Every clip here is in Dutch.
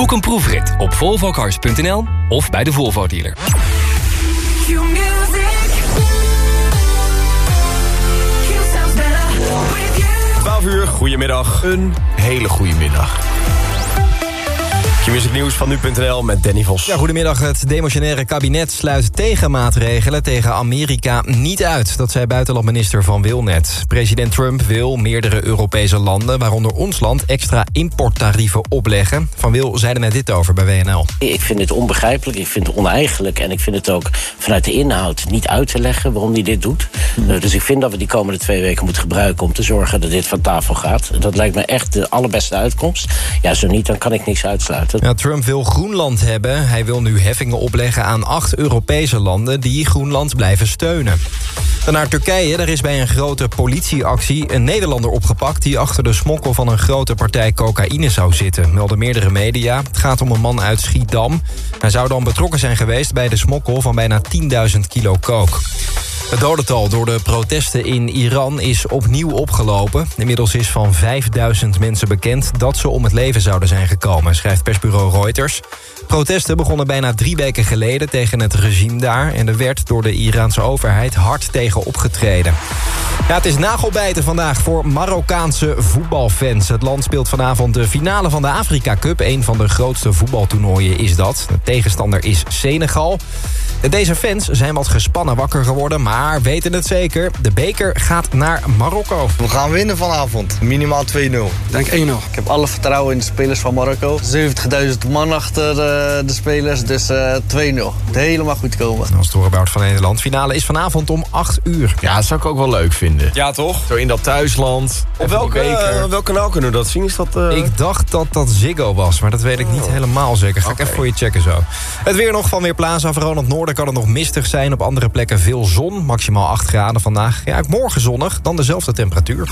Boek een proefrit op volvocars.nl of bij de Volvo dealer. 12 uur, goedemiddag. Een hele goede middag. Q-music nieuws van nu.nl met Danny Vos. Ja, goedemiddag. Het demotionaire kabinet sluit tegenmaatregelen tegen Amerika niet uit. Dat zei buitenlandminister Van Wil net. President Trump wil meerdere Europese landen, waaronder ons land, extra importtarieven opleggen. Van Wil zei er net dit over bij WNL. Ik vind het onbegrijpelijk, ik vind het oneigenlijk... en ik vind het ook vanuit de inhoud niet uit te leggen waarom hij dit doet. Uh, dus ik vind dat we die komende twee weken moeten gebruiken... om te zorgen dat dit van tafel gaat. Dat lijkt me echt de allerbeste uitkomst. Ja, zo niet, dan kan ik niks uitsluiten. Trump wil Groenland hebben. Hij wil nu heffingen opleggen aan acht Europese landen... die Groenland blijven steunen. Dan naar Turkije. Daar is bij een grote politieactie een Nederlander opgepakt... die achter de smokkel van een grote partij cocaïne zou zitten. Melden meerdere media. Het gaat om een man uit Schiedam. Hij zou dan betrokken zijn geweest bij de smokkel van bijna 10.000 kilo coke. Het dodental door de protesten in Iran is opnieuw opgelopen. Inmiddels is van 5000 mensen bekend dat ze om het leven zouden zijn gekomen, schrijft persbureau Reuters. Protesten begonnen bijna drie weken geleden tegen het regime daar... en er werd door de Iraanse overheid hard tegen opgetreden. Ja, het is nagelbijten vandaag voor Marokkaanse voetbalfans. Het land speelt vanavond de finale van de Afrika Cup. Een van de grootste voetbaltoernooien is dat. De tegenstander is Senegal. Deze fans zijn wat gespannen wakker geworden, maar weten het zeker. De beker gaat naar Marokko. We gaan winnen vanavond. Minimaal 2-0. Denk 1-0. Ik heb alle vertrouwen in de spelers van Marokko. 70.000 man achter uh, de spelers, dus uh, 2-0. Het helemaal goed komen. Als het horenbout van Nederland. Finale is vanavond om 8 uur. Ja, dat zou ik ook wel leuk vinden. Ja, toch? Zo in dat thuisland. Op welk, uh, welk kanaal kunnen we dat zien? Is dat, uh... Ik dacht dat dat Ziggo was, maar dat weet ik niet oh. helemaal zeker. Ga okay. ik even voor je checken zo. Het weer nog van Weerplaza. Vooral in het noorden kan het nog mistig zijn. Op andere plekken veel zon. Maximaal 8 graden vandaag. Ja, morgen zonnig. Dan dezelfde temperatuur.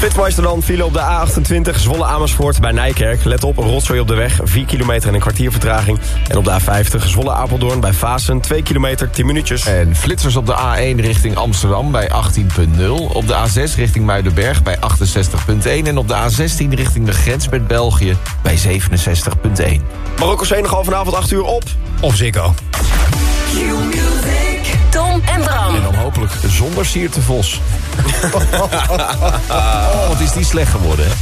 Flitsmeister dan file op de A28 Zwolle Amersfoort bij Nijkerk. Let op, rotzooi op de weg, 4 kilometer en een kwartier vertraging. En op de A50 Zwolle Apeldoorn bij Vasen, 2 kilometer, 10 minuutjes. En flitsers op de A1 richting Amsterdam bij 18.0. Op de A6 richting Muidenberg bij 68.1. En op de A16 richting de grens met België bij 67.1. Marokko Senegal vanavond 8 uur op. Of Ziggo. En. En dan hopelijk zonder Sierte Vos. oh, wat is die slecht geworden, hè?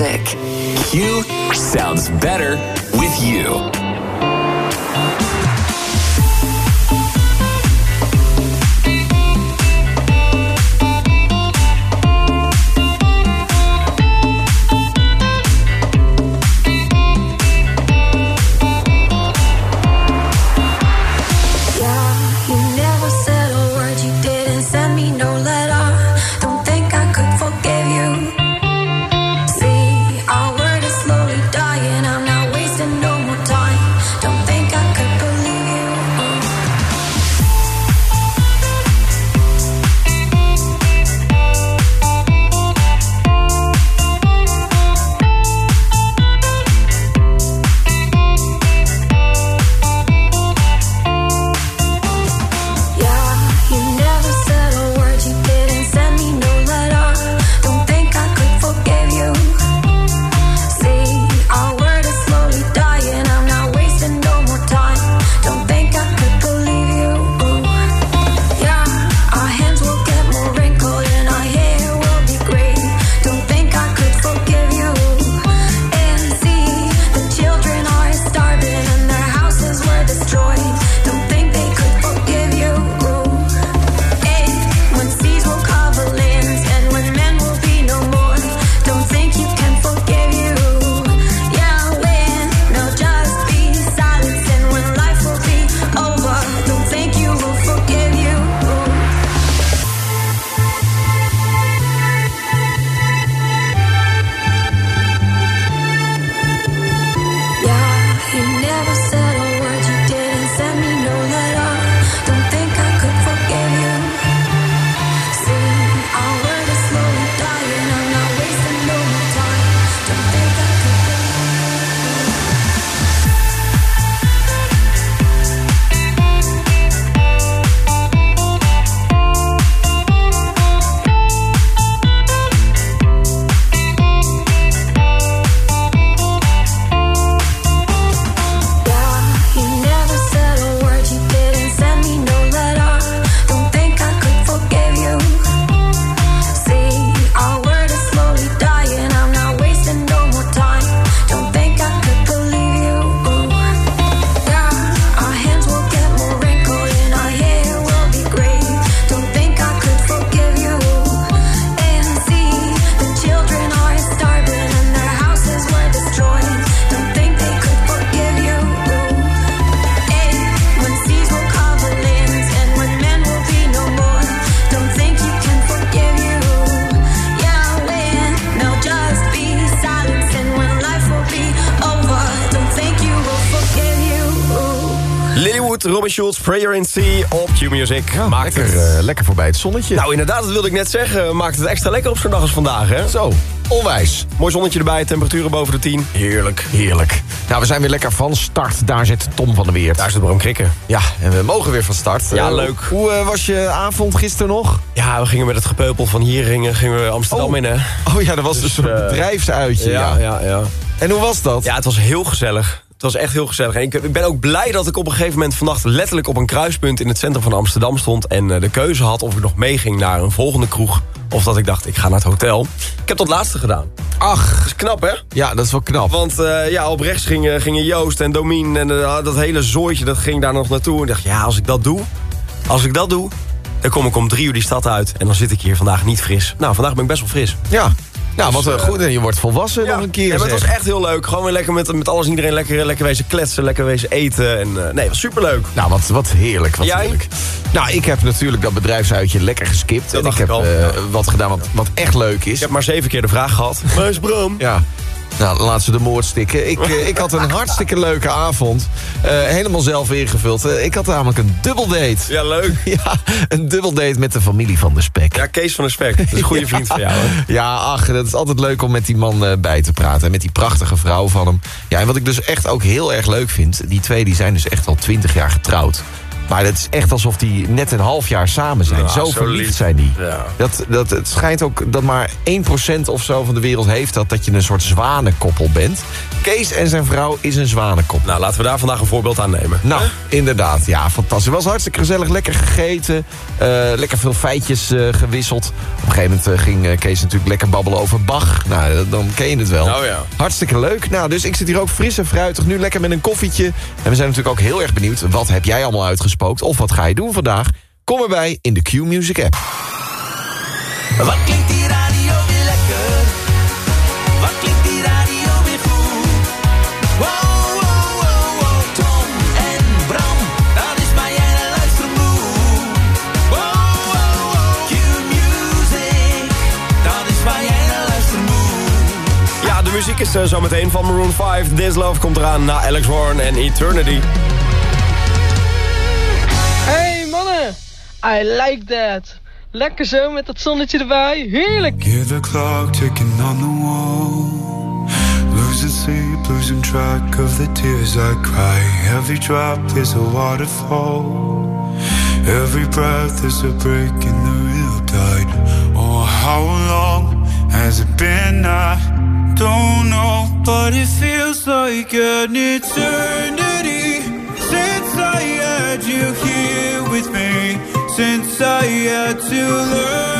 Music. Q sounds better with you. Schulz, Prayer in Sea op Q-Music. maakt Lekker, het... eh, lekker voorbij het zonnetje. Nou, inderdaad, dat wilde ik net zeggen. Maakt het extra lekker op zo'n dag als vandaag, hè? Zo, onwijs. Mooi zonnetje erbij, temperaturen boven de 10. Heerlijk. Heerlijk. Nou, we zijn weer lekker van start. Daar zit Tom van der Weert. Daar zit Bram Krikken. Ja, en we mogen weer van start. Ja, Eh, leuk. Hoe eh, was je avond gisteren nog? Ja, we gingen met het gepeupel van hier gingen, gingen we Amsterdam Oh. in, hè? Oh ja, dat was dus een soort bedrijfsuitje. Ja, ja, ja. En hoe was dat? Ja, het was heel gezellig. Het was echt heel gezellig. En ik, ben ook blij dat ik op een gegeven moment vannacht letterlijk op een kruispunt in het centrum van Amsterdam stond. En eh, de keuze had of ik nog meeging naar een volgende kroeg. Of dat ik dacht, ik ga naar het hotel. Ik heb dat laatste gedaan. Ach, Dat is knap, hè? ja, dat is wel knap. Want eh, ja, op rechts gingen, gingen Joost en Domien en eh, dat hele zooitje dat ging daar nog naartoe. En ik dacht, ja, als ik dat doe, als ik dat doe, dan kom ik om drie uur die stad uit. En dan zit ik hier vandaag niet fris. Nou, vandaag ben ik best wel fris. Ja, nou, wat Dus, eh, eh, goed. En je wordt volwassen nog een keer. Ja, maar het was echt heel leuk. Gewoon weer lekker met, met alles en iedereen lekker, lekker wezen kletsen, lekker wezen eten. En, eh, nee, het was superleuk. Nou, wat, wat heerlijk. Wat Jij? heerlijk. Nou, ik heb natuurlijk dat bedrijfsuitje lekker geskipt. Dat en ik heb eh, Ja. wat gedaan wat, wat echt leuk is. Ik heb maar zeven keer de vraag gehad. Waar is Bram? Ja. Nou, laat ze de moord stikken. Ik, eh, ik had een hartstikke leuke avond. Eh, helemaal zelf ingevuld. Eh, ik had namelijk een dubbeldate. Ja, leuk. Ja, een dubbeldate met de familie van de Spek. Ja, Kees van der Spek. Dat is een goede vriend van jou, hè? Ja, ach, dat is altijd leuk om met die man bij te praten. En met die prachtige vrouw van hem. Ja, en wat ik dus echt ook heel erg leuk vind... die twee die zijn dus echt al twintig jaar getrouwd. Maar het is echt alsof die net een half jaar samen zijn. Ja, zo zo verliefd lief. zijn die. Ja. Dat, dat, het schijnt ook dat maar 1% of zo van de wereld heeft dat... dat je een soort zwanenkoppel bent. Kees en zijn vrouw is een zwanenkoppel. Nou, laten we daar vandaag een voorbeeld aan nemen. Nou, inderdaad. Ja, fantastisch. Het was hartstikke gezellig. Lekker gegeten. eh, lekker veel feitjes eh, gewisseld. Op een gegeven moment eh, ging Kees natuurlijk lekker babbelen over Bach. Nou, dan ken je het wel. Oh ja. Hartstikke leuk. Nou, dus ik zit hier ook fris en fruitig. Nu lekker met een koffietje. En we zijn natuurlijk ook heel erg benieuwd. Wat heb jij allemaal uitgespookt? Of wat ga je doen vandaag? Kom erbij in de Q-Music app. Wat klinkt die radio weer lekker? Wat klinkt die radio weer goed? Wow, wow, wow, wow. Tom en Bram, dat is maar jij naar luisteren moet. Wow, wow, wow. Q-music, dat is waar jij naar luisteren moet. Ja, de muziek is uh, zometeen van Maroon 5. This Love komt eraan na Alex Warren en Eternity. I like that. Lekker zo met dat zonnetje erbij, heerlijk. Hear the clock ticking on the wall. Losing sleep, losing track of the tears I cry. Every drop is a waterfall. Every breath is a break in the real tide. Oh, how long has it been? I don't know, but it feels like an eternity since I had you here. Since I had to learn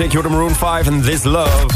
Q-Music, you're the Maroon 5 en This Love.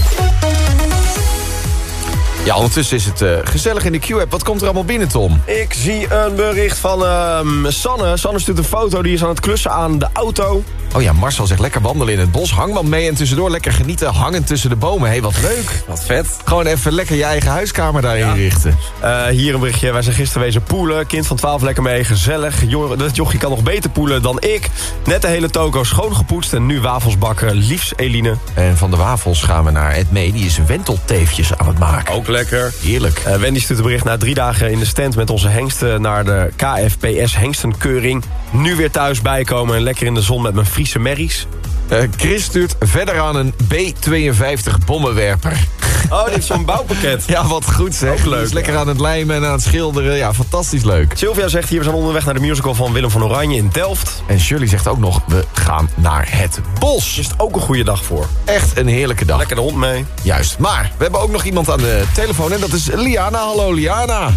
Ja, ondertussen is het eh, gezellig in de Q-app. Wat komt er allemaal binnen, Tom? Ik zie een bericht van ehm, Sanne. Sanne stuurt een foto, die is aan het klussen aan de auto. Oh ja, Marcel zegt lekker wandelen in het bos. Hangman mee en tussendoor lekker genieten. Hangend tussen de bomen. Hé, hey, wat leuk. Wat vet. Gewoon even lekker je eigen huiskamer daarin richten. Eh, hier een berichtje. Wij zijn gisteren wezen poelen. Kind van 12 lekker mee. Gezellig. Jo dat jochie kan nog beter poelen dan ik. Net de hele toko schoongepoetst en nu wafels bakken. Liefs Eline. En van de wafels gaan we naar Ed Mee. Die is wentelteefjes aan het maken. Ook lekker. Heerlijk. Eh, Wendy stuurt een bericht na drie dagen in de stand met onze hengsten naar de KFPS hengstenkeuring. Nu weer thuis bijkomen en lekker in de zon met mijn Friese merries. Eh, Chris stuurt verder aan een B-52 bommenwerper. Oh, dit is zo'n bouwpakket. Ja, wat goed zeg. Ook leuk, lekker ja. aan het lijmen en aan het schilderen. Ja, fantastisch leuk. Sylvia zegt hier, we zijn onderweg naar de musical van Willem van Oranje in Delft. En Shirley zegt ook nog, we gaan naar het bos. Is het ook een goede dag voor. Echt een heerlijke dag. Lekker de hond mee. Juist. Maar we hebben ook nog iemand aan de telefoon en dat is Liana. Hallo Liana.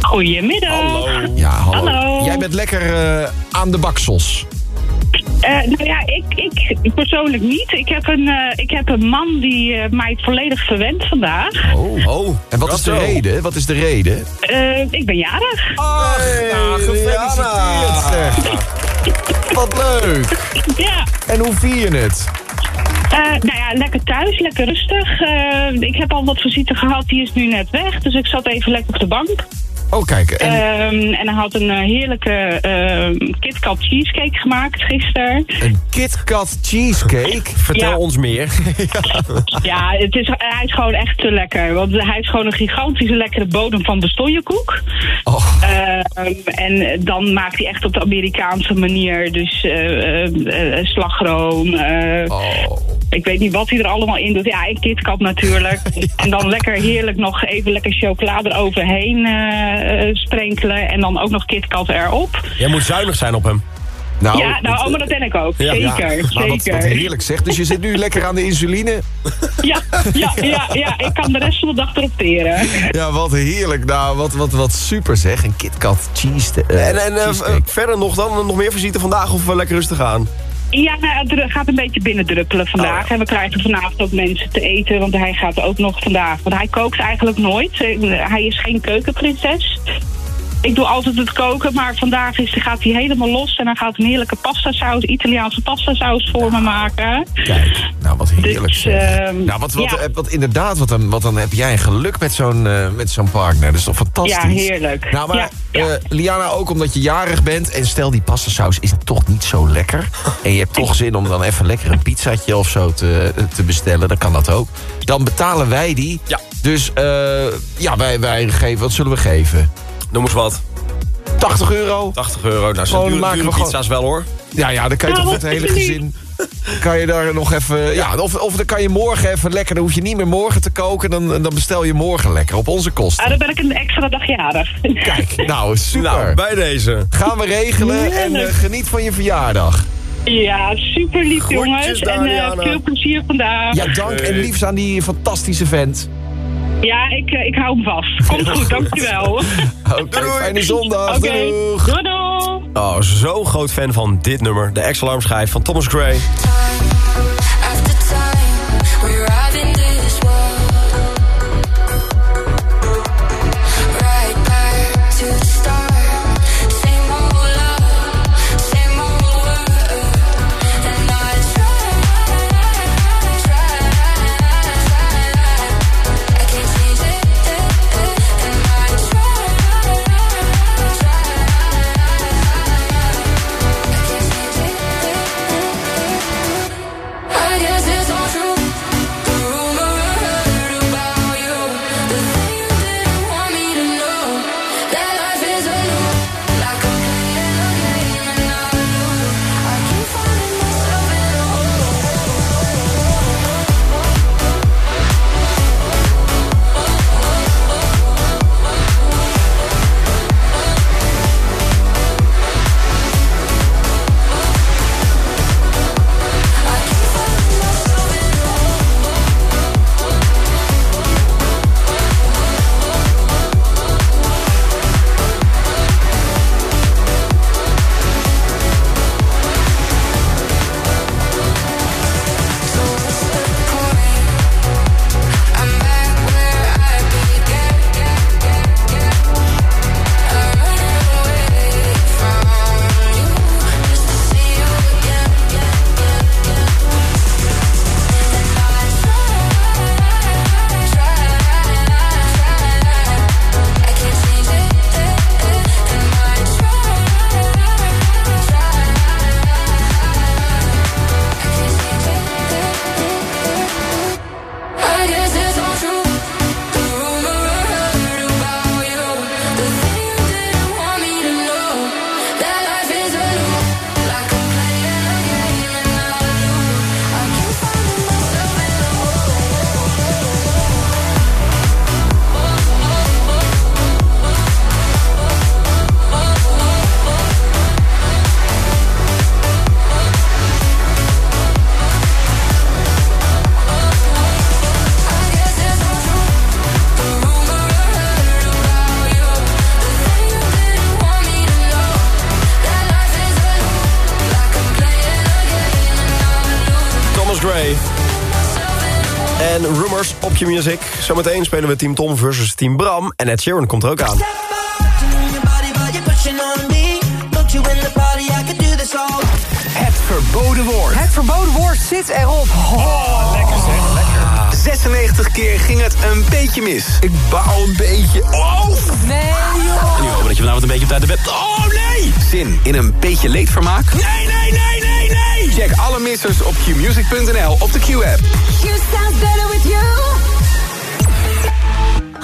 Goedemiddag. Hallo. Ja, hallo. Hallo. Jij bent lekker eh, aan de baksels. Eh, nou ja, ik, ik persoonlijk niet. Ik heb een, eh, ik heb een man die mij volledig verwendt vandaag. Oh. Oh, En wat is de zo. reden? Wat is de reden? Eh, ik ben jarig. Ach, nou, gefeliciteerd zeg. Wat leuk. Ja. En hoe vier je het? Eh, nou ja, lekker thuis, lekker rustig. Eh, ik heb al wat visite gehad, die is nu net weg. Dus ik zat even lekker op de bank. Oh, kijk. En, Ehm, en hij had een eh, heerlijke ehm KitKat cheesecake gemaakt gisteren. een KitKat cheesecake. Vertel Ja. ons meer. Ja, het is, hij is gewoon echt te lekker. Want hij is gewoon een gigantische lekkere bodem van bestonjekoek. Oh. Ehm, en dan maakt hij echt op de Amerikaanse manier. Dus eh, eh, slagroom. Oh. Ik weet niet wat hij er allemaal in doet. Ja, en KitKat natuurlijk. En dan lekker heerlijk nog even lekker chocolade eroverheen sprenkelen. En dan ook nog KitKat erop. Jij moet zuinig zijn op hem. Nou, ja, nou, oh, maar dat ben ik ook. Ja, ja. zeker, maar wat, zeker. wat heerlijk zeg. Dus je zit nu lekker aan de insuline. Ja, ja, ja, ja, ik kan de rest van de dag erop teren. Ja, wat heerlijk. Nou, wat, wat, wat super zeg. Een KitKat cheese, eh, En, en eh, eh, verder nog dan? Nog meer visite vandaag of we lekker rustig aan? Ja, nou, het gaat een beetje binnendruppelen vandaag. Oh, En we krijgen vanavond ook mensen te eten, want hij gaat ook nog vandaag. Want hij kookt eigenlijk nooit. Eh, Hij is geen keukenprinses. Ik doe altijd het koken, maar vandaag is, gaat hij helemaal los. En hij gaat een heerlijke pastasaus, Italiaanse pastasaus voor me maken. Kijk, nou wat heerlijk Dus, zeg. ehm, nou, wat, wat, ja. eh, wat inderdaad, wat dan, wat dan heb jij geluk met zo'n eh, met zo'n partner. Dat is toch fantastisch? Ja, heerlijk. Nou, maar Ja, ja. eh, Liana, ook omdat je jarig bent... en stel die pastasaus is toch niet zo lekker... en je hebt toch zin om dan even lekker een pizzaatje of zo te, te bestellen... dan kan dat ook. Dan betalen wij die Ja. Dus eh, ja, wij, wij geven, wat zullen we geven? Noem eens wat. 80 euro? 80 euro. Nou, zijn maken dure we gewoon- pizza's wel hoor. Ja, ja, dan kan je Ja, toch het hele gezin... Kan je daar nog even... Ja, of, of dan kan je morgen even lekker... Dan hoef je niet meer morgen te koken. Dan, dan bestel je morgen lekker op onze kosten. Ah, dan ben ik een extra dag jarig. Kijk, nou, super. Nou, bij deze. Gaan we regelen en eh, geniet van je verjaardag. Ja, super lief Groetjes, jongens. En eh, veel plezier vandaag. Ja, dank en liefst aan die fantastische vent. Ja, ik, eh, ik hou hem vast. Komt goed, dankjewel. Oké, fijne zondag. Oké, Doeg. doei doei. Oh, zo groot fan van dit nummer. De ex-alarmschijf van Thomas Gray. Je music. Zometeen spelen we Team Tom versus Team Bram. En Ed Sheeran komt er ook aan. Het verboden woord. Het verboden woord zit erop. Oh, lekker zeg, lekker. 96 keer ging het een beetje mis. Ik bouw een beetje. Oh! Nee, joh. Nu hopen dat je vanavond een beetje op tijd de bed... Oh, nee! Zin in een beetje leedvermaak? Nee, nee, nee, nee, nee! Check alle missers op qmusic.nl op de Q-app. Q sounds better with you.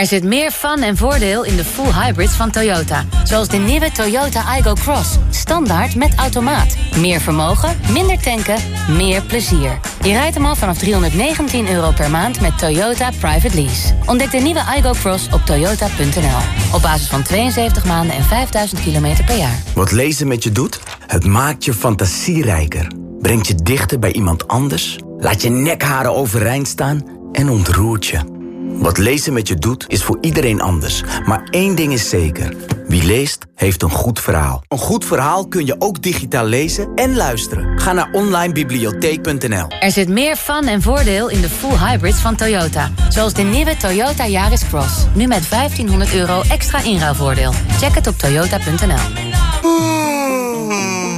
Er zit meer fun en voordeel in de full hybrids van Toyota. Zoals de nieuwe Toyota Igo Cross. Standaard met automaat. Meer vermogen, minder tanken, meer plezier. Je rijdt hem al vanaf 319 euro per maand met Toyota Private Lease. Ontdek de nieuwe Igo Cross op toyota.nl. Op basis van 72 maanden en 5000 kilometer per jaar. Wat lezen met je doet? Het maakt je fantasierijker. Brengt je dichter bij iemand anders. Laat je nekharen overeind staan en ontroert je. Wat lezen met je doet, is voor iedereen anders. Maar één ding is zeker. Wie leest, heeft een goed verhaal. Een goed verhaal kun je ook digitaal lezen en luisteren. Ga naar onlinebibliotheek.nl Er zit meer fun en voordeel in de full hybrids van Toyota. Zoals de nieuwe Toyota Yaris Cross. Nu met 1500 euro extra inruilvoordeel. Check het op toyota.nl.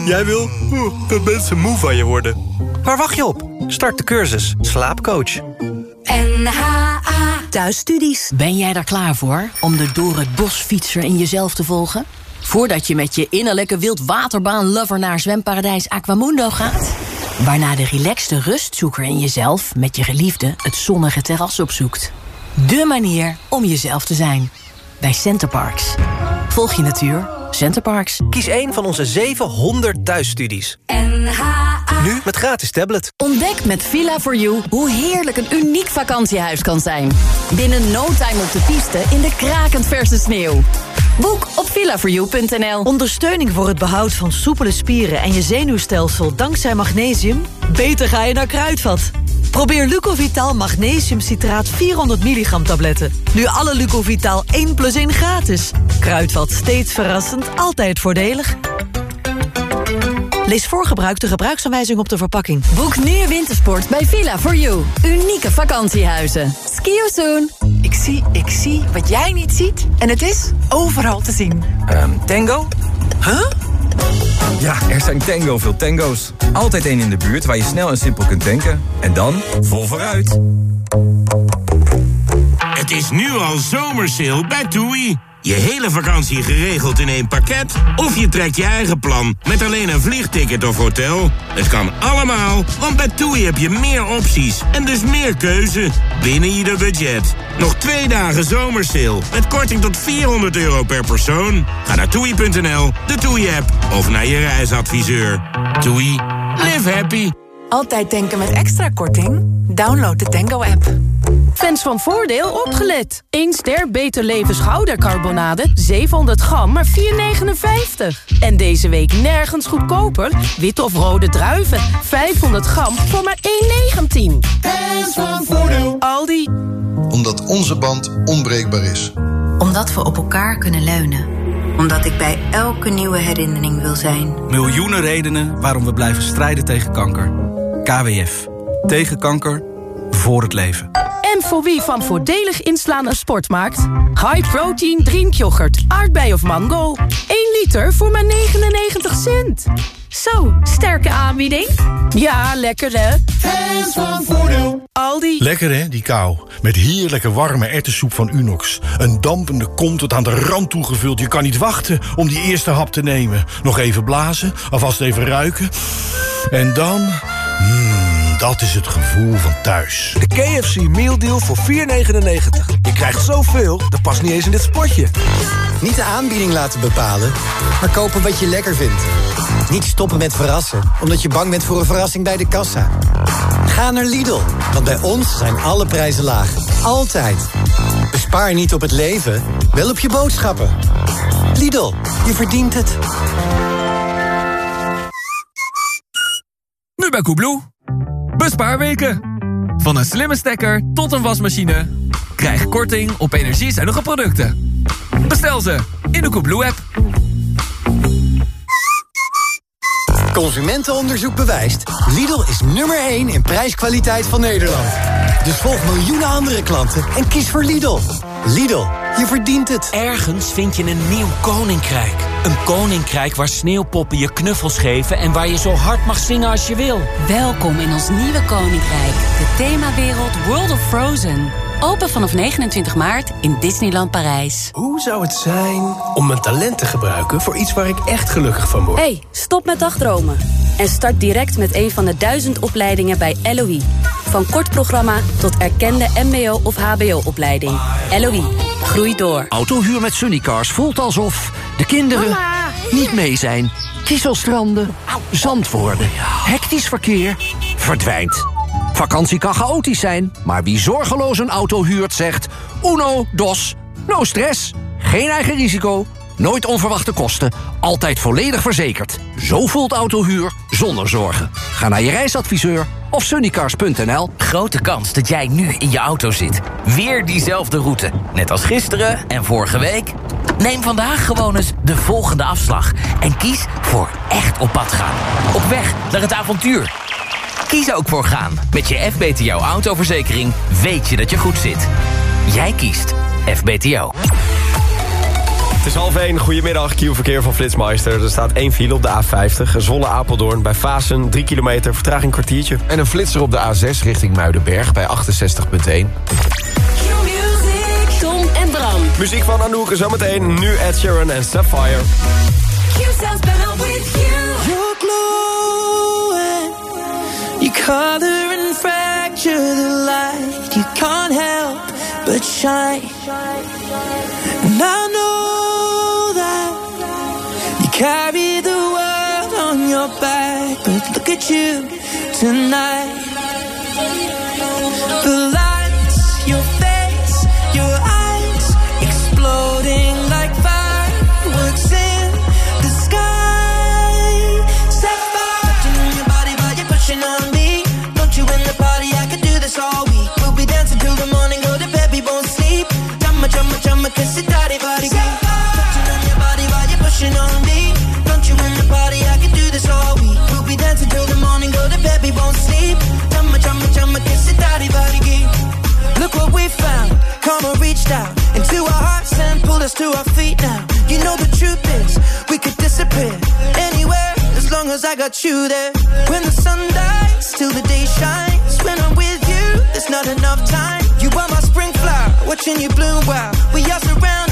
Jij wil dat mensen moe van je worden. Waar wacht je op? Start de cursus Slaapcoach. NHA Thuisstudies. Ben jij daar klaar voor om de door het bos fietser in jezelf te volgen? Voordat je met je innerlijke wildwaterbaan-lover naar zwemparadijs Aquamundo gaat? Waarna de relaxte rustzoeker in jezelf met je geliefde het zonnige terras opzoekt. De manier om jezelf te zijn. Bij Centerparks. Volg je natuur. Centerparks. Kies een van onze 700 thuisstudies. Nu met gratis tablet. Ontdek met Villa4You hoe heerlijk een uniek vakantiehuis kan zijn. Binnen no time op de piste in de krakend verse sneeuw. Boek op villa4you.nl. Ondersteuning voor het behoud van soepele spieren en je zenuwstelsel dankzij magnesium? Beter ga je naar Kruidvat. Probeer Lucovital Magnesium Citraat 400 milligram tabletten. Nu alle Lucovital 1 plus 1 gratis. Kruidvat steeds verrassend, altijd voordelig. Lees voor gebruik de gebruiksaanwijzing op de verpakking. Boek nu wintersport bij Villa4You. Unieke vakantiehuizen. Ski you soon. Ik zie, ik zie wat jij niet ziet. En het is overal te zien. Ehm, tango? Huh? Ja, er zijn tango veel tango's. Altijd één in de buurt waar je snel en simpel kunt tanken. En dan vol vooruit. Het is nu al zomersale bij TUI. Je hele vakantie geregeld in één pakket? Of je trekt je eigen plan met alleen een vliegticket of hotel? Het kan allemaal, want bij TUI heb je meer opties en dus meer keuze binnen ieder budget. Nog twee dagen zomersale met korting tot 400 euro per persoon. Ga naar toei.nl, de TUI-app of naar je reisadviseur. TUI, live happy. Altijd denken met extra korting? Download de Tango-app. Fans van Voordeel opgelet. 1 ster Beter Leven schoudercarbonade, 700 gram, maar 4,59. En deze week nergens goedkoper. Witte of rode druiven, 500 gram voor maar 1,19. Fans van Voordeel. Aldi. Omdat onze band onbreekbaar is. Omdat we op elkaar kunnen leunen. Omdat ik bij elke nieuwe herinnering wil zijn. Miljoenen redenen waarom we blijven strijden tegen kanker. KWF. Tegen kanker. Voor het leven. En voor wie van voordelig inslaan een sport maakt? High protein drinkyoghurt, aardbei of mango. 1 liter voor maar 99 cent. Zo, sterke aanbieding. Ja, lekker hè? Fans van Voordeel. Aldi. Lekker hè, die kou. Met heerlijke warme ertessoep van Unox. Een dampende kom tot aan de rand toegevuld. Je kan niet wachten om die eerste hap te nemen. Nog even blazen, alvast even ruiken. En dan... Mmm, dat is het gevoel van thuis. De KFC Meal Deal voor 4,99. Je krijgt zoveel, dat past niet eens in dit spotje. Niet de aanbieding laten bepalen, maar kopen wat je lekker vindt. Niet stoppen met verrassen, omdat je bang bent voor een verrassing bij de kassa. Ga naar Lidl, want bij ons zijn alle prijzen laag. Altijd. Bespaar niet op het leven, wel op je boodschappen. Lidl, je verdient het. Bij Koebloe. Bespaarweken. Van een slimme stekker tot een wasmachine. Krijg korting op energiezuinige producten. Bestel ze in de Koebloe-app. Consumentenonderzoek bewijst. Lidl is nummer 1 in prijskwaliteit van Nederland. Dus volg miljoenen andere klanten en kies voor Lidl. Lidl, je verdient het. Ergens vind je een nieuw koninkrijk. Een koninkrijk waar sneeuwpoppen je knuffels geven... en waar je zo hard mag zingen als je wil. Welkom in ons nieuwe koninkrijk. De themawereld World of Frozen. Open vanaf 29 maart in Disneyland Parijs. Hoe zou het zijn om mijn talent te gebruiken voor iets waar ik echt gelukkig van word? hey, stop met dagdromen. En start direct met een van de duizend opleidingen bij LOE. Van kort programma tot erkende mbo- of hbo-opleiding. LOE, groei door. Autohuur met Sunnycars voelt alsof de kinderen niet mee zijn. Kieselstranden, zand worden, hectisch verkeer, verdwijnt. Vakantie kan chaotisch zijn, maar wie zorgeloos een auto huurt zegt... uno, dos, no stress, geen eigen risico, nooit onverwachte kosten... altijd volledig verzekerd. Zo voelt autohuur zonder zorgen. Ga naar je reisadviseur of sunnycars.nl. Grote kans dat jij nu in je auto zit. Weer diezelfde route. Net als gisteren en vorige week. Neem vandaag gewoon eens de volgende afslag. En kies voor echt op pad gaan. Op weg naar het avontuur. Kies ook voor gaan. Met je FBTO autoverzekering weet je dat je goed zit. Jij kiest FBTO. Het is half 1, goedemiddag, Q-verkeer van Flitsmeister. Er staat één file op de A50, Zwolle-Apeldoorn bij Fasen, 3 kilometer, vertraging kwartiertje. En een flitser op de A6 richting Muidenberg bij 68.1. Muziek van Anouk, zometeen nu Ed Sheeran en Sapphire. Sounds you. Color and fracture the light. You can't help but shine. And I know carry the world on your back, but look at you tonight. The lights, your face, your eyes exploding like fireworks in the sky. Set fire to your body while you're pushing on me. Don't you in the party? I could do this all week. We'll be dancing till the morning, go to bed, we won't sleep. Jumma, jumma, jumma, kiss it out into our hearts and pull us to our feet now. You know the truth is, we could disappear anywhere as long as I got you there. When the sun dies till the day shines, when I'm with you, there's not enough time. You are my spring flower, watching you bloom while we are surrounded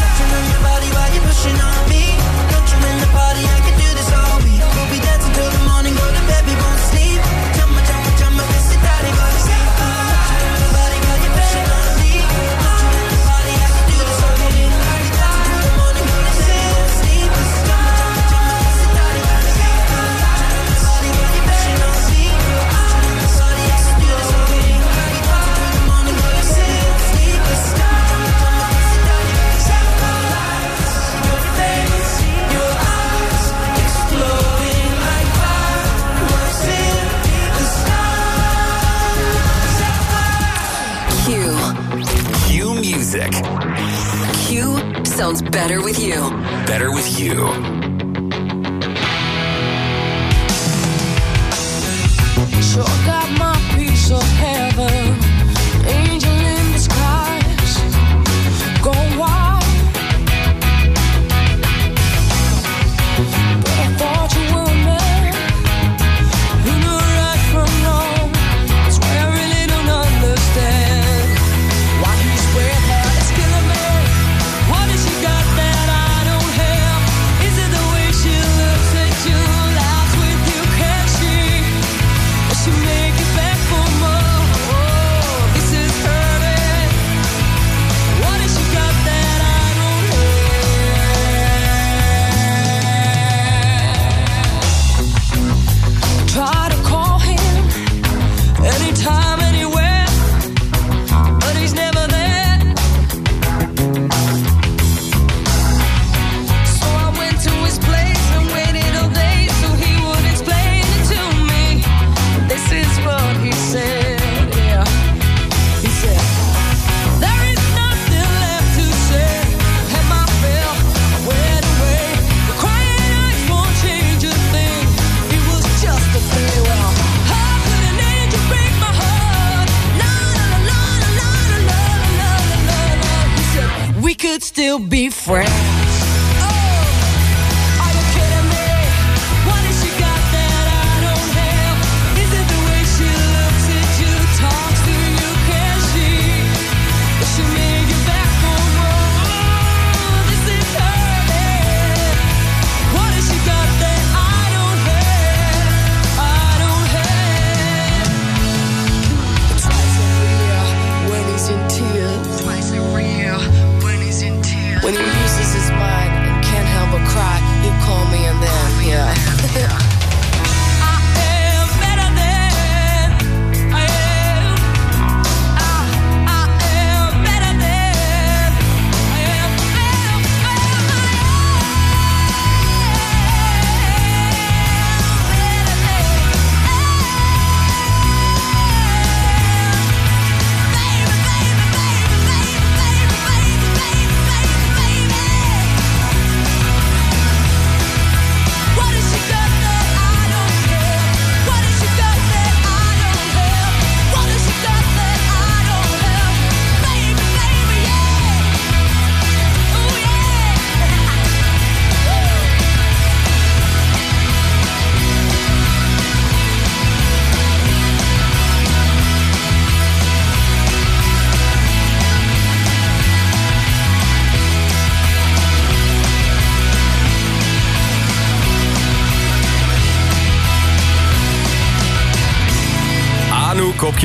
still be friends.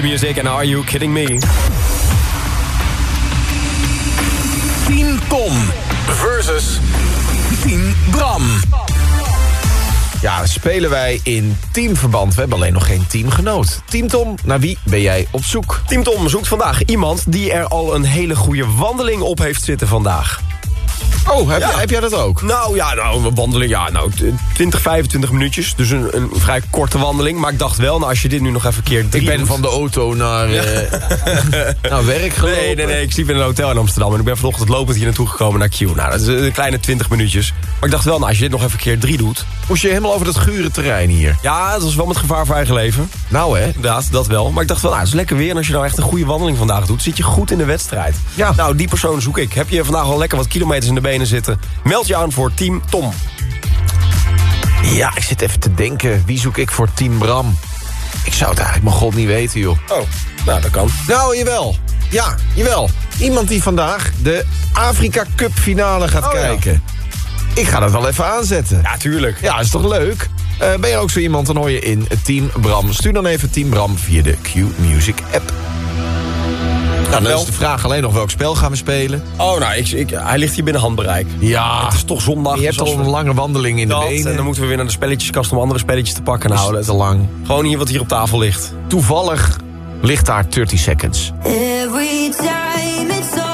Q-Music en Are You Kidding Me? 10 Tom versus 10 Bram. Ja, spelen wij in teamverband. We hebben alleen nog geen teamgenoot. Team Tom, naar wie ben jij op zoek? Team Tom zoekt vandaag iemand die er al een hele goede wandeling op heeft zitten vandaag. Oh, heb, jij, heb jij dat ook? Nou ja, nou, een wandeling, ja, nou, t- 20, 25 minuutjes. Dus een, een vrij korte wandeling. Maar ik dacht wel, nou, als je dit nu nog even keer drie Ik ben van de auto naar, eh, naar werk gelopen. Nee, nee, nee, ik sliep in een hotel in Amsterdam. En ik ben vanochtend lopend hier naartoe gekomen naar Q. Nou, dat is een kleine 20 minuutjes. Maar ik dacht wel, nou, als je dit nog even keer drie doet... Moest je helemaal over dat gure terrein hier? Ja, dat was wel met gevaar voor eigen leven. Nou hè? Inderdaad, dat wel. Maar ik dacht wel, nou, het is lekker weer. En als je nou echt een goede wandeling vandaag doet, zit je goed in de wedstrijd. Ja. Nou, die persoon zoek ik. Heb je vandaag al lekker wat kilometers in de benen zitten? Meld je aan voor Team Tom. Ja, ik zit even te denken. Wie zoek ik voor Team Bram? Ik zou het eigenlijk mijn god niet weten, joh. Oh, nou, dat kan. Nou, jawel. Ja, jawel. Iemand die vandaag de Afrika Cup finale gaat Oh, ja. kijken. Ik ga dat wel even aanzetten. Ja, tuurlijk. Ja, is toch leuk? Eh, ben je ook zo iemand, dan hoor je in Team Bram. Stuur dan even Team Bram via de Q-Music app. Nou, dan is de vraag alleen nog welk spel gaan we spelen. Oh, nou, ik, ik, hij ligt hier binnen handbereik. Ja, Het is toch zondag. je hebt dus als al we- een lange wandeling in de benen. En dan moeten we weer naar de spelletjeskast om andere spelletjes te pakken. Is Nou, het dat te lang. Gewoon hier wat hier op tafel ligt. Toevallig ligt daar 30 seconds. Every time it's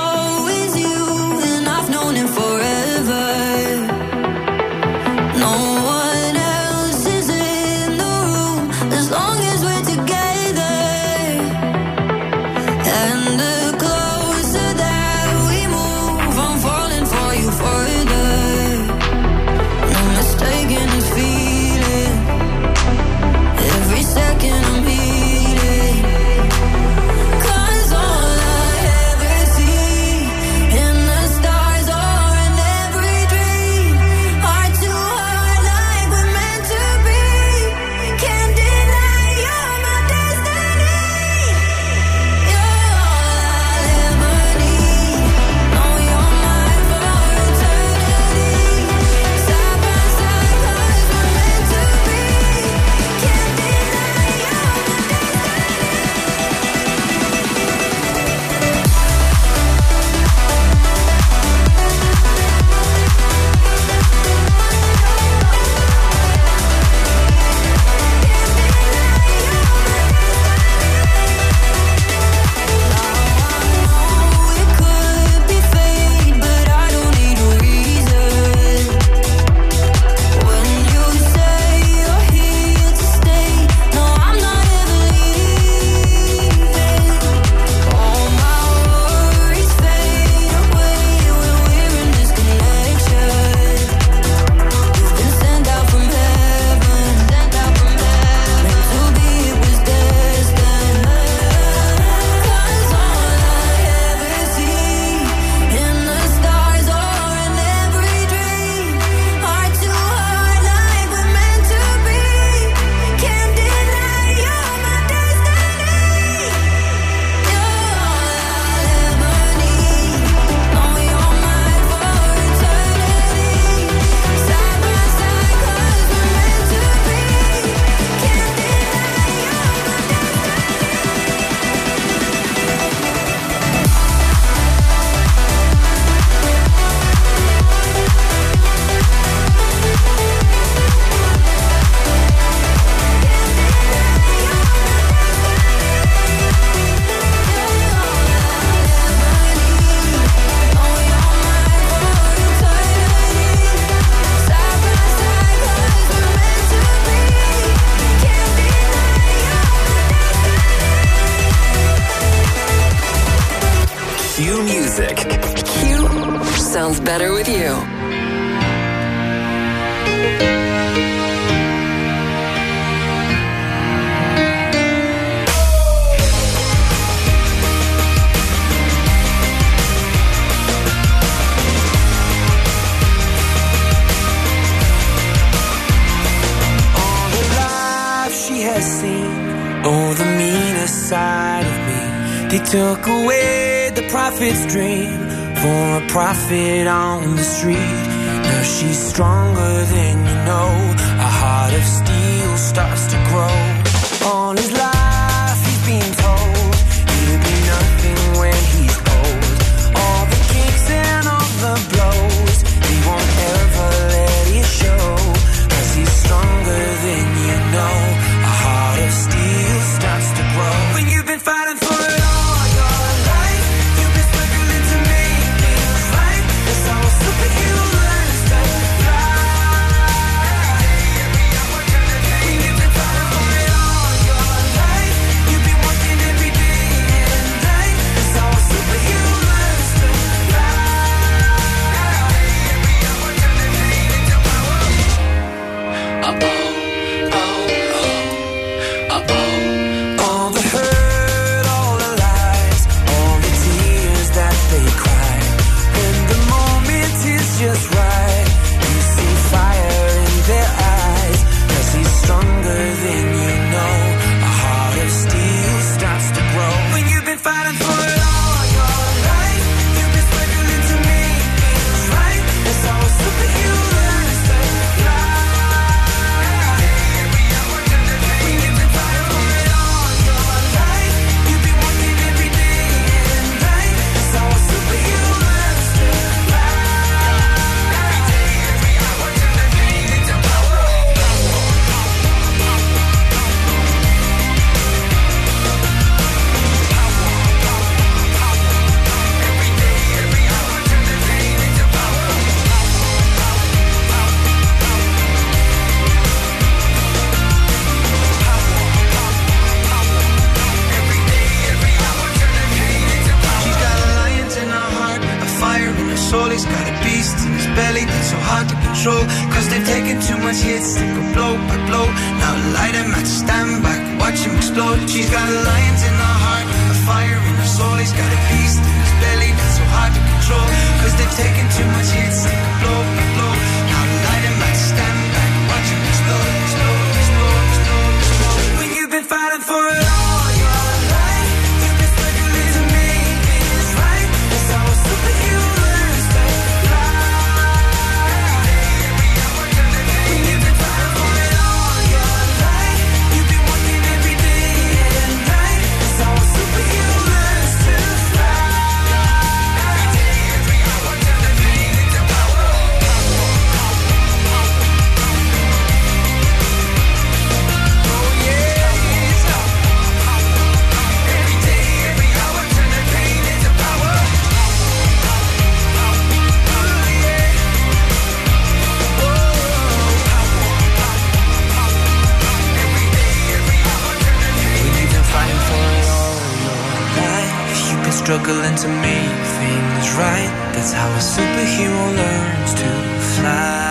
struggling to make things right. That's how a superhero learns to fly.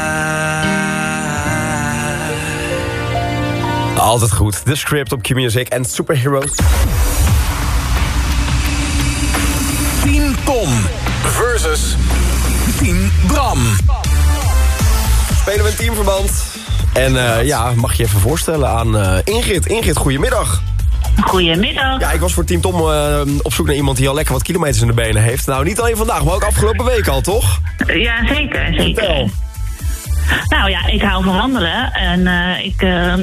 Altijd goed. The Script op Q-Music en Superheroes. 10 ton versus 10 Bram. Spelen we een teamverband. En eh, ja, mag je even voorstellen aan eh, Ingrid. Ingrid, goedemiddag. Goedemiddag. Ja, ik was voor Team Tom eh, op zoek naar iemand die al lekker wat kilometers in de benen heeft. Nou, niet alleen vandaag, maar ook afgelopen week al, toch? Ja, zeker, zeker. Nou ja, ik hou van wandelen en eh, ik eh,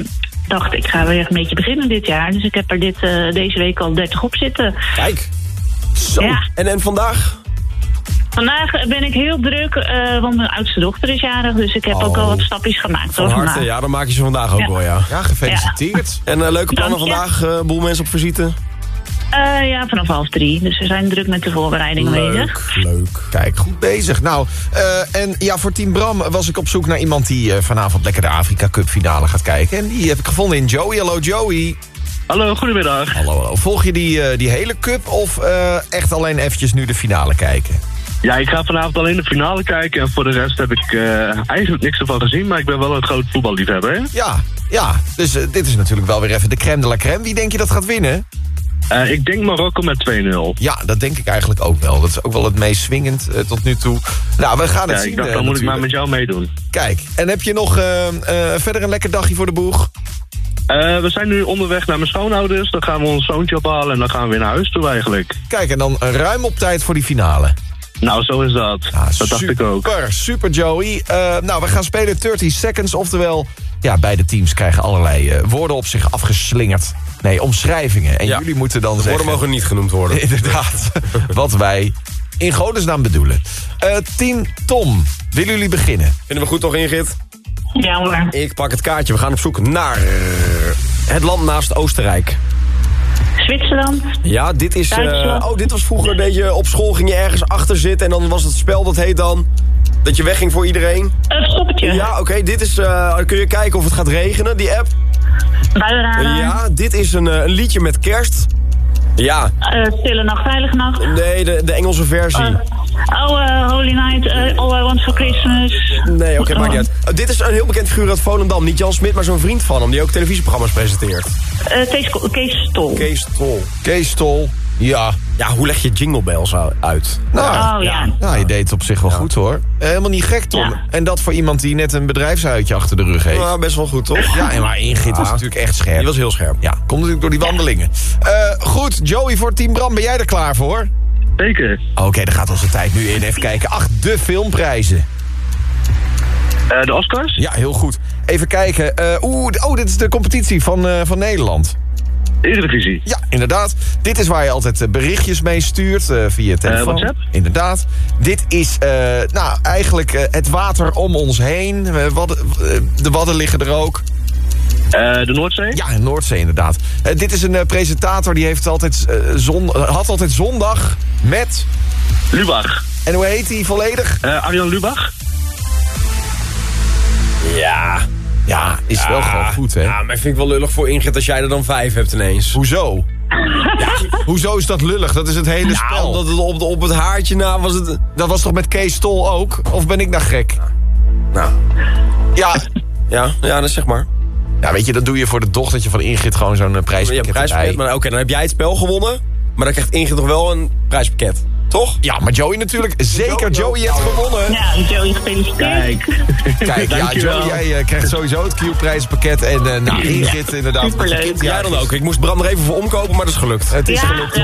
dacht ik ga weer een beetje beginnen dit jaar. Dus ik heb er dit, eh, deze week al 30 op zitten. Kijk. Zo. Ja. En, en vandaag? Vandaag ben ik heel druk, eh, want mijn oudste dochter is jarig. Dus ik heb ook al wat stapjes gemaakt Van hoor, harte, vandaag. ja, dan maak je ze vandaag ook Ja. wel, ja. Ja, gefeliciteerd. En eh, leuke plannen vandaag? eh, boel mensen op visite? Eh, ja, vanaf half drie. Dus we zijn druk met de voorbereidingen bezig. leuk. Kijk, goed bezig. Nou, eh, en ja, voor Team Bram was ik op zoek naar iemand die eh, vanavond lekker de Afrika Cup finale gaat kijken. En die heb ik gevonden in Joey. Hallo Joey. Hallo, goedemiddag. Hallo, hallo. Volg je die, eh, die hele cup of eh, echt alleen eventjes nu de finale kijken? Ja, ik ga vanavond alleen de finale kijken en voor de rest heb ik eh, eigenlijk niks ervan gezien, maar ik ben wel een groot voetballiefhebber. hè? Ja, ja. Dus eh, dit is natuurlijk wel weer even de crème de la crème. Wie denk je dat gaat winnen? Eh, ik denk Marokko met 2-0. Ja, dat denk ik eigenlijk ook wel. Dat is ook wel het meest swingend tot nu toe. Nou, we gaan het Ja, zien. ik dacht, dan moet ik maar met jou meedoen. Kijk, en heb je nog verder een lekker dagje voor de boeg? We zijn nu onderweg naar mijn schoonouders, dan gaan we ons zoontje ophalen en dan gaan we weer naar huis toe eigenlijk. Kijk, en dan ruim op tijd voor die finale. Nou, zo is dat. dat dacht ik ook. Super, super Joey. Eh, nou, we gaan spelen 30 seconds, oftewel... Ja, beide teams krijgen allerlei eh, woorden op zich afgeslingerd. Nee, omschrijvingen. En Ja. jullie moeten dan De zeggen... woorden mogen niet genoemd worden. Inderdaad, wat wij in godesnaam bedoelen. Eh, team Tom, willen jullie beginnen? Vinden we goed toch, Ingrid? Ja hoor. Ik pak het kaartje. We gaan op zoek naar het land naast Oostenrijk. Zwitserland. Ja, dit is... eh, oh, dit was vroeger dat je op school ging je ergens achter zitten... en dan was het spel, dat heet dan... dat je wegging voor iedereen. Een stoppertje. Ja, oké. dit is... eh, kun je kijken of het gaat regenen, die app? Buienradar. Ja, dit is een, eh, een liedje met kerst. Ja. Eh, stille nacht, veilige nacht. Nee, de, de Engelse versie. Oh, Holy Night, eh, All I Want For Christmas. Nee, oké, maakt niet uit. Dit is een heel bekend figuur uit Volendam. Niet Jan Smit, maar zo'n vriend van hem... die ook televisieprogramma's presenteert. Eh, Kees, Kees Stol. Kees Tol. Kees Tol, ja. Ja, hoe leg je Jingle Bells uit? Nou, Oh, ja. Nou, je deed het op zich wel goed hoor. Helemaal niet gek, Tom. Ja. En dat voor iemand die net een bedrijfsuitje achter de rug heeft. Nou, best wel goed, toch? Ja, en maar Ingrid was natuurlijk echt scherp. Die was heel scherp. Ja, komt natuurlijk door die wandelingen. Eh, goed, Joey voor Team Bram, ben jij er klaar voor? Zeker. Oké, dan gaat onze tijd nu in. Even kijken. Ach, de filmprijzen. Eh, de Oscars? Ja, heel goed. Even kijken. Eh, Oeh, oh, dit is de competitie van, eh, van Nederland. Eredivisie. Ja, inderdaad. Dit is waar je altijd berichtjes mee stuurt via telefoon. WhatsApp? Inderdaad. Dit is nou, eigenlijk het water om ons heen. Wadden, de wadden liggen er ook. Eh, de Noordzee? Ja, Noordzee inderdaad. Eh, dit is een eh, presentator die heeft altijd, zon, had altijd zondag met... Lubach. En hoe heet hij volledig? Eh, Arjan Lubach? Ja. Ja, is wel gewoon goed, hè? Ja, maar vind ik wel lullig voor Ingrid als jij er dan vijf hebt ineens. Hoezo? Hoezo is dat lullig? Dat is het hele Nou, spel. omdat het op, op het haartje na was het... Dat was toch met Kees Tol ook? Of ben ik nou gek? Nou. Ja. Ja, ja, dat zeg maar. Ja, weet je, dat doe je voor de dochtertje van Ingrid gewoon zo'n prijspakket Ja, prijspakket, maar oké, dan heb jij het spel gewonnen. Maar dan krijgt Ingrid nog wel een prijspakket. Toch? Ja, maar Joey natuurlijk. Zeker, Joey heeft gewonnen. Ja, Joey, gefeliciteerd. Kijk, ja, Dankjewel. Joey, jij eh, krijgt sowieso het Q-prijspakket. En eh nou, Ingrid inderdaad. Superleuk. Jij dan ook. Ik moest Bram er even voor omkopen, maar dat is gelukt. Het is Ja, gelukt.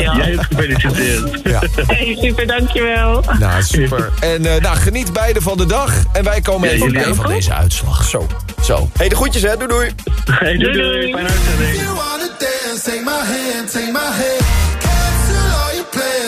ja. Jij hebt gefeliciteerd. Ja. Hey, super, dankjewel. Nou, super. En eh, nou, geniet beide van de dag. En wij komen Ja, even ook. van deze uitslag. Zo. Zo. hey, de groetjes hè. Doei doei. Hey, doei, doei. Fijne uitzending.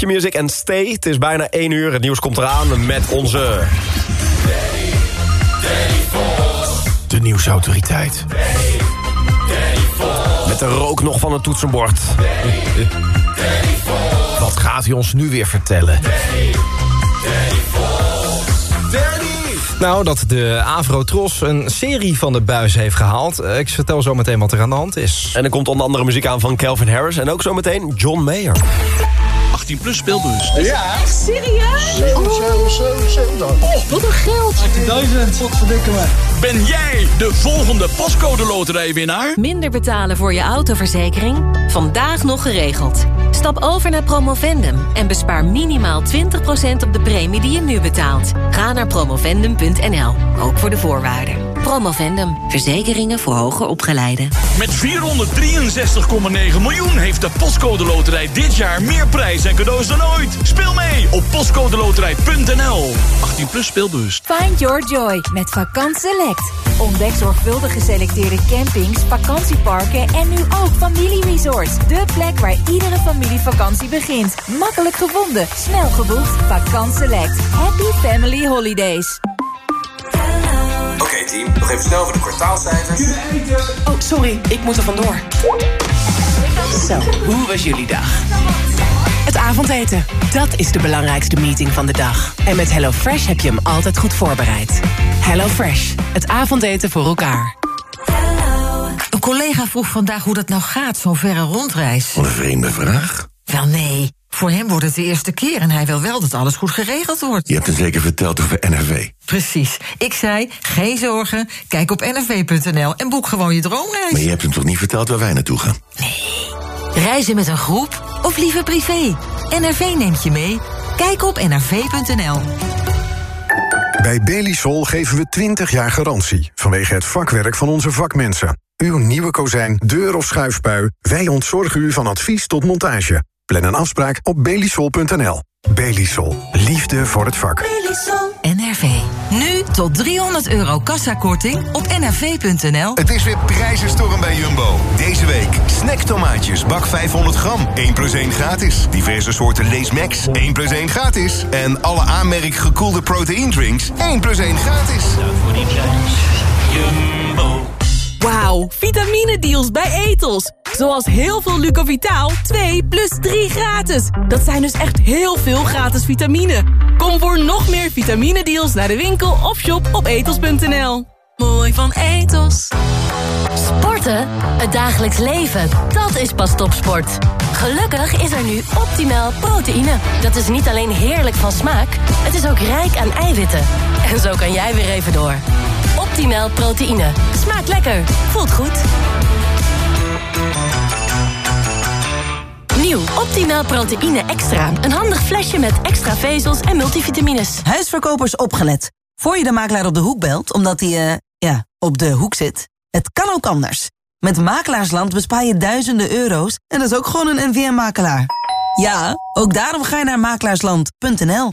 Je music en stay. Het is bijna 1 uur. Het nieuws komt eraan met onze... De nieuwsautoriteit. Met de rook nog van het toetsenbord. Wat gaat hij ons nu weer vertellen? Nou, dat de Avrotros een serie van de buis heeft gehaald. Eh, Ik vertel zo meteen wat er aan de hand is. En er komt onder andere muziek aan van Calvin Harris. En ook zometeen John Mayer. 18 plus speelbus. Ja. Echt serieus? Oh, wat een geld. 18.000. Wat verdikken me. Ben jij de volgende pascode loterijwinnaar? Minder betalen voor je autoverzekering? Vandaag nog geregeld. Stap over naar Promovendum en bespaar minimaal 20% op de premie die je nu betaalt. Ga naar promovendum.nl, ook voor de voorwaarden. Promovendum, verzekeringen voor hoger opgeleiden. Met 463,9 miljoen heeft de Postcode Loterij dit jaar meer prijs en cadeaus dan ooit. Speel mee op postcodeloterij.nl. 18 plus speelbus. Find your joy met Vakant Select. Ontdek zorgvuldig geselecteerde campings, vakantieparken en nu ook familieresorts. De plek waar iedere familievakantie begint. Makkelijk gevonden, snel geboekt. Vakant Select. Happy Family Holidays. Oké team, nog even snel voor de kwartaalcijfers. Oh, sorry, ik moet er vandoor. Zo, hoe was jullie dag? Het avondeten, dat is de belangrijkste meeting van de dag. En met HelloFresh heb je hem altijd goed voorbereid. HelloFresh, het avondeten voor elkaar. Een collega vroeg vandaag hoe dat nou gaat, zo'n verre rondreis. Wat een vreemde vraag. Wel nee, voor hem wordt het de eerste keer en hij wil wel dat alles goed geregeld wordt. Je hebt hem zeker verteld over NRV. Precies. Ik zei, geen zorgen, kijk op nrv.nl en boek gewoon je droomreis. Maar je hebt hem toch niet verteld waar wij naartoe gaan? Reizen met een groep of liever privé? NRV neemt je mee. Kijk op nrv.nl. Bij Belisol geven we 20 jaar garantie vanwege het vakwerk van onze vakmensen. Uw nieuwe kozijn, deur of schuifspui, wij ontzorgen u van advies tot montage. Plan een afspraak op belisol.nl. Belisol, liefde voor het vak. NRV. Nu tot 300 euro kassakorting op nrv.nl. Het is weer prijzenstorm bij Jumbo. Deze week snacktomaatjes, bak 500 gram, 1 plus 1 gratis. Diverse soorten Lees Max, 1 plus 1 gratis. En alle aanmerk gekoelde proteïndrinks, 1 plus 1 gratis. voor die prijs. Jumbo. Wauw, vitamine-deals bij Etos. Zoals heel veel Lucovitaal 2 plus 3 gratis. Dat zijn dus echt heel veel gratis vitamine. Kom voor nog meer vitamine-deals naar de winkel of shop op etos.nl. Mooi van Etos. Sporten? Het dagelijks leven, dat is pas topsport. Gelukkig is er nu optimaal proteïne. Dat is niet alleen heerlijk van smaak, het is ook rijk aan eiwitten. En zo kan jij weer even door. Optimaal proteïne. Smaakt lekker. Voelt goed. Nieuw Optimaal proteïne extra. Een handig flesje met extra vezels en multivitamines. Huisverkopers opgelet. Voor je de makelaar op de hoek belt, omdat hij, eh, ja, op de hoek zit. Het kan ook anders. Met Makelaarsland bespaar je duizenden euro's en dat is ook gewoon een NVM-makelaar. Ja, ook daarom ga je naar makelaarsland.nl.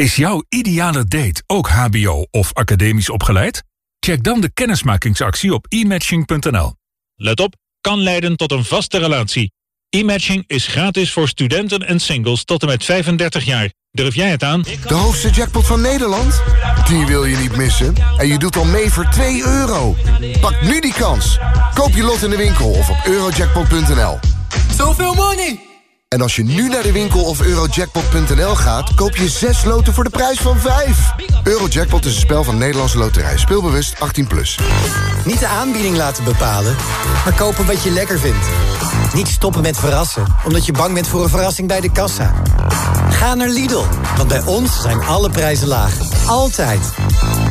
Is jouw ideale date ook hbo of academisch opgeleid? Check dan de kennismakingsactie op e-matching.nl. Let op, kan leiden tot een vaste relatie. E-matching is gratis voor studenten en singles tot en met 35 jaar. Durf jij het aan? De hoogste jackpot van Nederland? Die wil je niet missen. En je doet al mee voor 2 euro. Pak nu die kans. Koop je lot in de winkel of op eurojackpot.nl. Zoveel money! En als je nu naar de winkel of eurojackpot.nl gaat... koop je 6 loten voor de prijs van 5. Eurojackpot is een spel van Nederlandse Loterij. Speelbewust 18+. Plus. Niet de aanbieding laten bepalen, maar kopen wat je lekker vindt. Niet stoppen met verrassen, omdat je bang bent voor een verrassing bij de kassa. Ga naar Lidl, want bij ons zijn alle prijzen laag. Altijd.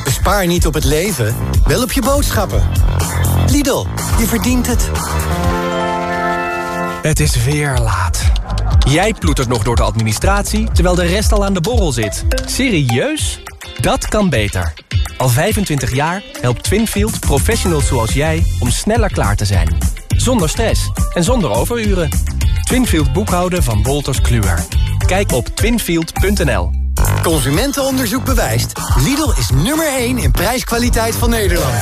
Bespaar niet op het leven, wel op je boodschappen. Lidl, je verdient het. Het is weer laat. Jij ploetert nog door de administratie, terwijl de rest al aan de borrel zit. Serieus? Dat kan beter. Al 25 jaar helpt Twinfield professionals zoals jij om sneller klaar te zijn. Zonder stress en zonder overuren. Twinfield boekhouden van Wolters Kluwer. Kijk op twinfield.nl. Consumentenonderzoek bewijst. Lidl is nummer 1 in prijskwaliteit van Nederland.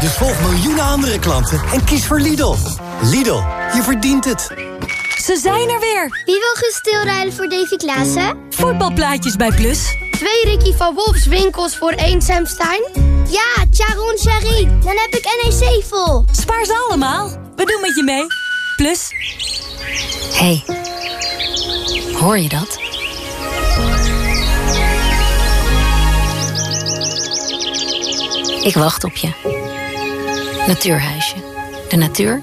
Dus volg miljoenen andere klanten en kies voor Lidl. Lidl, je verdient het. Ze zijn er weer! Wie wil gestilrijden voor Davy Klaassen? Voetbalplaatjes bij Plus. Twee Ricky van Wolfs winkels voor één Sam Stein? Ja, Charon Sherry. Dan heb ik NEC vol. Spaar ze allemaal. We doen met je mee. Plus. hey, hoor je dat? Ik wacht op je. Natuurhuisje. De natuur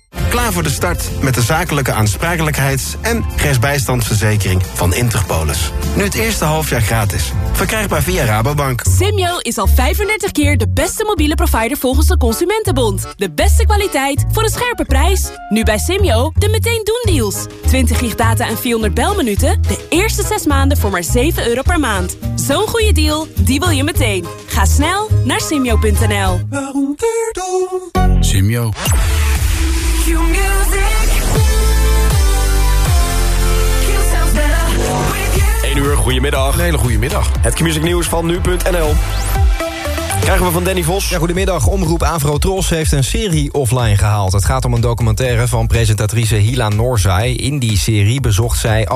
Klaar voor de start met de zakelijke aansprakelijkheids- en rechtsbijstandsverzekering van Interpolis. Nu het eerste halfjaar gratis. Verkrijgbaar via Rabobank. Simyo is al 35 keer de beste mobiele provider volgens de Consumentenbond. De beste kwaliteit voor een scherpe prijs. Nu bij Simyo de meteen doen deals. 20 gig data en 400 belminuten. De eerste 6 maanden voor maar 7 euro per maand. Zo'n goede deal, die wil je meteen. Ga snel naar simyo.nl. Simio. 1 uur, goedemiddag. Een hele goede middag. Het Q-music nieuws van nu.nl. Krijgen we van Danny Vos. Ja, goedemiddag. Omroep Avro Tros heeft een serie offline gehaald. Het gaat om een documentaire van presentatrice Hila Noorzai. In die serie bezocht zij af